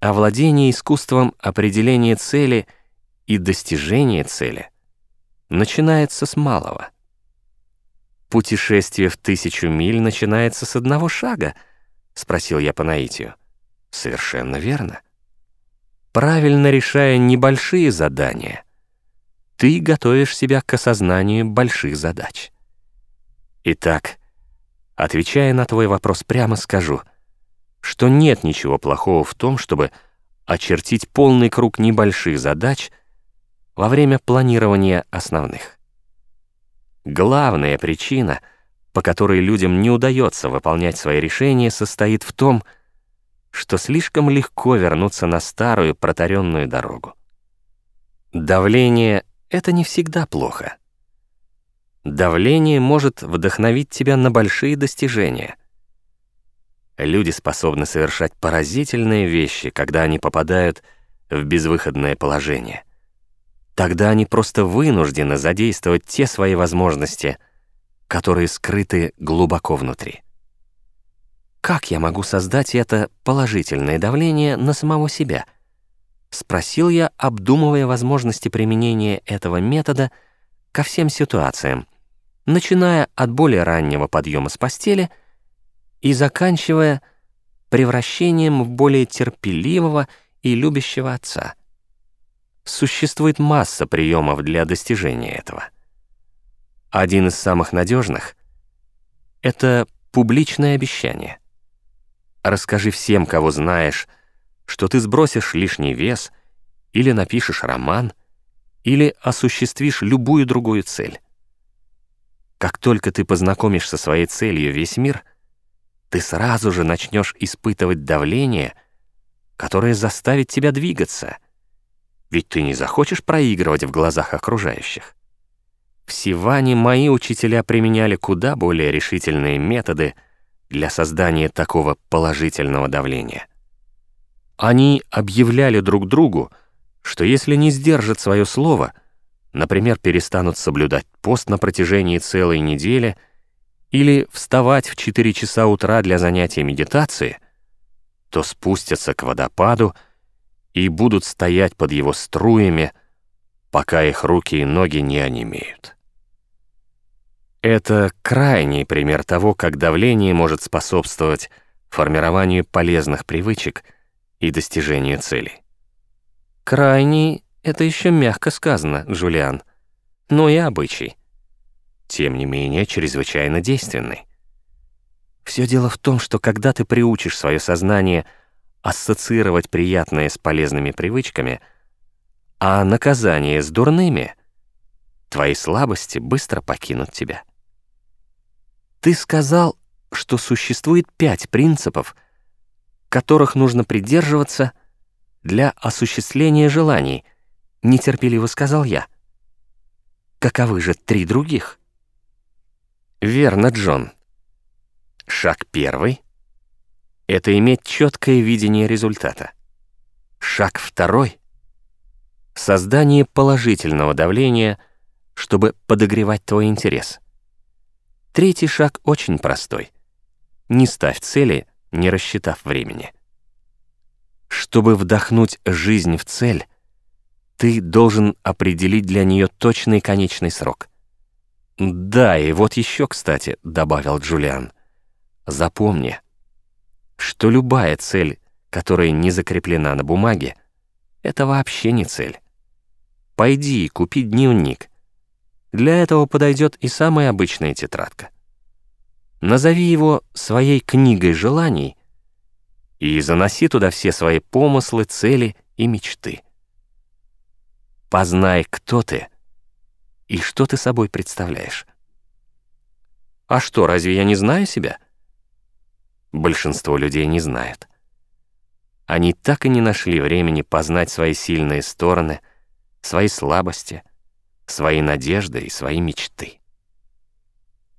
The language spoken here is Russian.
овладение искусством определения цели и достижения цели начинается с малого. «Путешествие в тысячу миль начинается с одного шага?» — спросил я по наитию. «Совершенно верно. Правильно решая небольшие задания, ты готовишь себя к осознанию больших задач. Итак, отвечая на твой вопрос, прямо скажу, что нет ничего плохого в том, чтобы очертить полный круг небольших задач во время планирования основных. Главная причина, по которой людям не удается выполнять свои решения, состоит в том, что слишком легко вернуться на старую протаренную дорогу. Давление — это не всегда плохо. Давление может вдохновить тебя на большие достижения. Люди способны совершать поразительные вещи, когда они попадают в безвыходное положение. Тогда они просто вынуждены задействовать те свои возможности, которые скрыты глубоко внутри. Как я могу создать это положительное давление на самого себя? Спросил я, обдумывая возможности применения этого метода ко всем ситуациям, начиная от более раннего подъема с постели и заканчивая превращением в более терпеливого и любящего отца. Существует масса приемов для достижения этого. Один из самых надежных — это публичное обещание. Расскажи всем, кого знаешь, что ты сбросишь лишний вес или напишешь роман, или осуществишь любую другую цель. Как только ты познакомишь со своей целью весь мир, ты сразу же начнешь испытывать давление, которое заставит тебя двигаться, ведь ты не захочешь проигрывать в глазах окружающих. В Сиване мои учителя применяли куда более решительные методы для создания такого положительного давления. Они объявляли друг другу, что если не сдержат свое слово — например, перестанут соблюдать пост на протяжении целой недели или вставать в 4 часа утра для занятия медитации, то спустятся к водопаду и будут стоять под его струями, пока их руки и ноги не онемеют. Это крайний пример того, как давление может способствовать формированию полезных привычек и достижению целей. Крайний это еще мягко сказано, Джулиан. Но и обычай. Тем не менее, чрезвычайно действенный. Все дело в том, что когда ты приучишь свое сознание ассоциировать приятное с полезными привычками, а наказание с дурными, твои слабости быстро покинут тебя. Ты сказал, что существует пять принципов, которых нужно придерживаться для осуществления желаний — нетерпеливо сказал я. Каковы же три других? Верно, Джон. Шаг первый — это иметь четкое видение результата. Шаг второй — создание положительного давления, чтобы подогревать твой интерес. Третий шаг очень простой. Не ставь цели, не рассчитав времени. Чтобы вдохнуть жизнь в цель, ты должен определить для нее точный конечный срок. «Да, и вот еще, кстати», — добавил Джулиан. «Запомни, что любая цель, которая не закреплена на бумаге, это вообще не цель. Пойди и купи дневник. Для этого подойдет и самая обычная тетрадка. Назови его своей книгой желаний и заноси туда все свои помыслы, цели и мечты. Познай, кто ты и что ты собой представляешь. А что, разве я не знаю себя? Большинство людей не знают. Они так и не нашли времени познать свои сильные стороны, свои слабости, свои надежды и свои мечты.